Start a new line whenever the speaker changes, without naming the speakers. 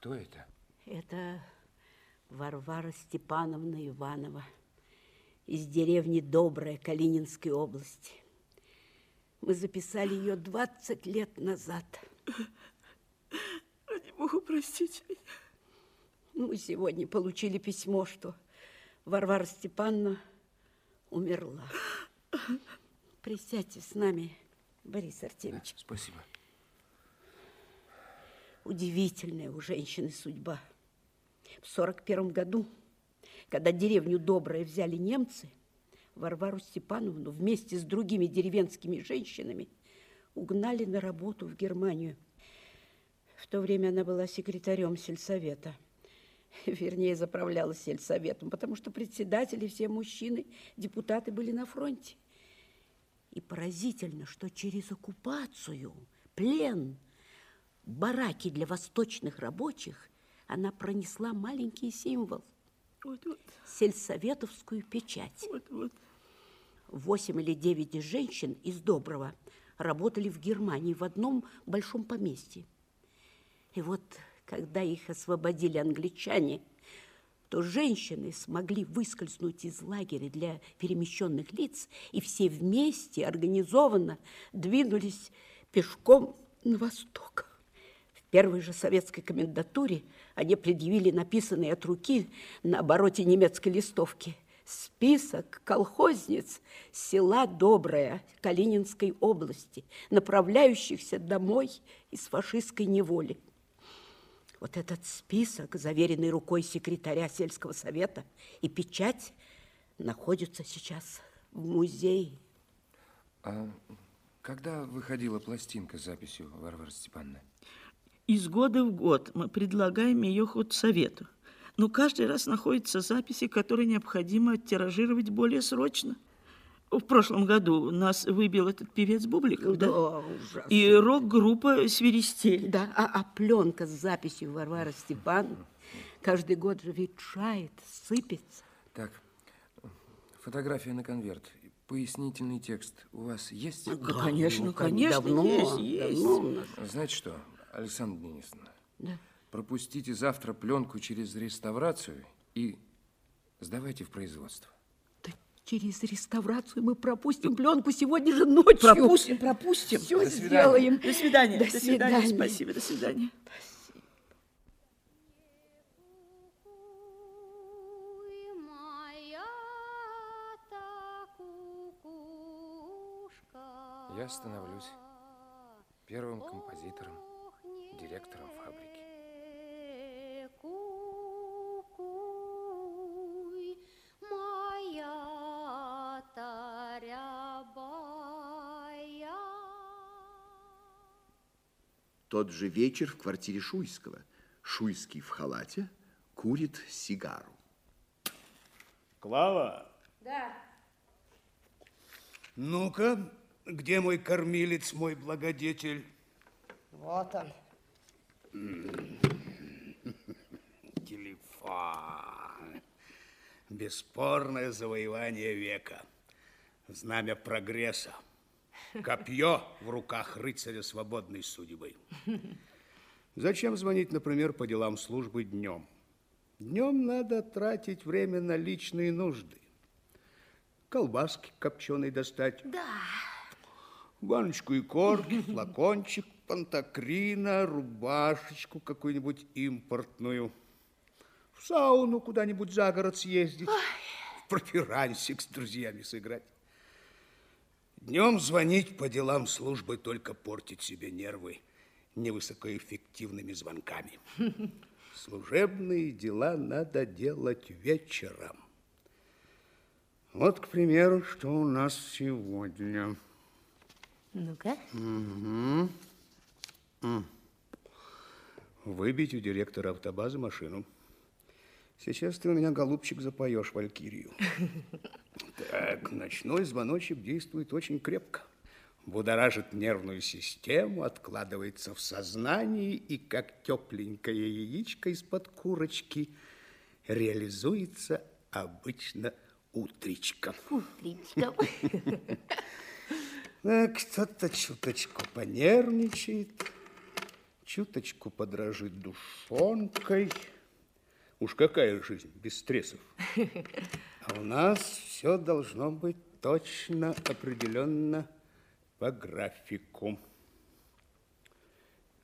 Кто это?
Это Варвара Степановна Иванова из деревни Добрая Калининской области. Мы записали ее 20 лет назад.
Не могу простить меня.
Мы сегодня получили письмо, что Варвара Степановна умерла. Присядьте с нами, Борис Артемьевич.
Да, спасибо.
Удивительная у женщины судьба. В сорок первом году, когда деревню Доброе взяли немцы, Варвару Степановну вместе с другими деревенскими женщинами угнали на работу в Германию. В то время она была секретарем сельсовета. Вернее, заправляла сельсоветом, потому что председатели, все мужчины, депутаты были на фронте. И поразительно, что через оккупацию, плен, бараки для восточных рабочих она пронесла маленький символ.
Вот, вот.
Сельсоветовскую печать.
Вот, вот.
Восемь или девять женщин из Доброго работали в Германии в одном большом поместье. И вот, когда их освободили англичане, то женщины смогли выскользнуть из лагеря для перемещенных лиц, и все вместе организованно двинулись пешком на восток. Первой же советской комендатуре они предъявили написанные от руки на обороте немецкой листовки список колхозниц села Добрая Калининской области, направляющихся домой из фашистской неволи. Вот этот список, заверенный рукой секретаря сельского совета, и печать находятся сейчас в музее.
А когда выходила пластинка с записью Варвары Степановны?
Из года в год мы предлагаем ее хоть совету. Но каждый раз находятся записи, которые необходимо тиражировать более срочно. В прошлом году нас выбил этот певец Бубликов, да?
Да, ужасно.
И рок-группа «Свиристель».
Да, а, а пленка с записью Варвары Степан каждый год же ветшает, сыпется.
Так, фотография на конверт. Пояснительный текст у вас есть?
Да, конечно,
Ну, как
конечно,
давно,
есть, есть.
давно у нас.
Знаете что, Александра Денисовна,
Да.
пропустите завтра пленку через реставрацию и сдавайте в производство.
Да через реставрацию мы пропустим пленку сегодня же ночью.
Пропустим, пропустим.
Все
До
сделаем.
До свидания.
До
До свидания.
свидания.
Спасибо, до свидания.
Кукушка.
Я становлюсь первым композитором, директором фабрики.
Тот же вечер в квартире Шуйского. Шуйский в халате курит сигару.
Клава,
Да.
ну-ка, где мой кормилец, мой благодетель?
Вот он.
Телефон. Бесспорное завоевание века. Знамя прогресса. Копье в руках рыцаря свободной судьбы. Зачем звонить, например, по делам службы днем? Днем надо тратить время на личные нужды. Колбаски копченой достать.
Да,
Баночку икорки, флакончик, пантокрина, рубашечку какую-нибудь импортную. В сауну куда-нибудь за город съездить. В профирансик с друзьями сыграть. Днем звонить по делам службы только портить себе нервы невысокоэффективными звонками. Служебные дела надо делать вечером. Вот, к примеру, что у нас сегодня.
Ну-ка.
Выбить у директора автобазы машину. Сейчас ты у меня, голубчик, запоешь Валькирию. Так, ночной звоночек действует очень крепко. Будоражит нервную систему, откладывается в сознании и, как тепленькое яичко из-под курочки, реализуется обычно утречком.
Утречком.
А Кто-то чуточку понервничает, чуточку подражит душонкой. Уж какая жизнь без стрессов. А у нас все должно быть точно определенно по графику.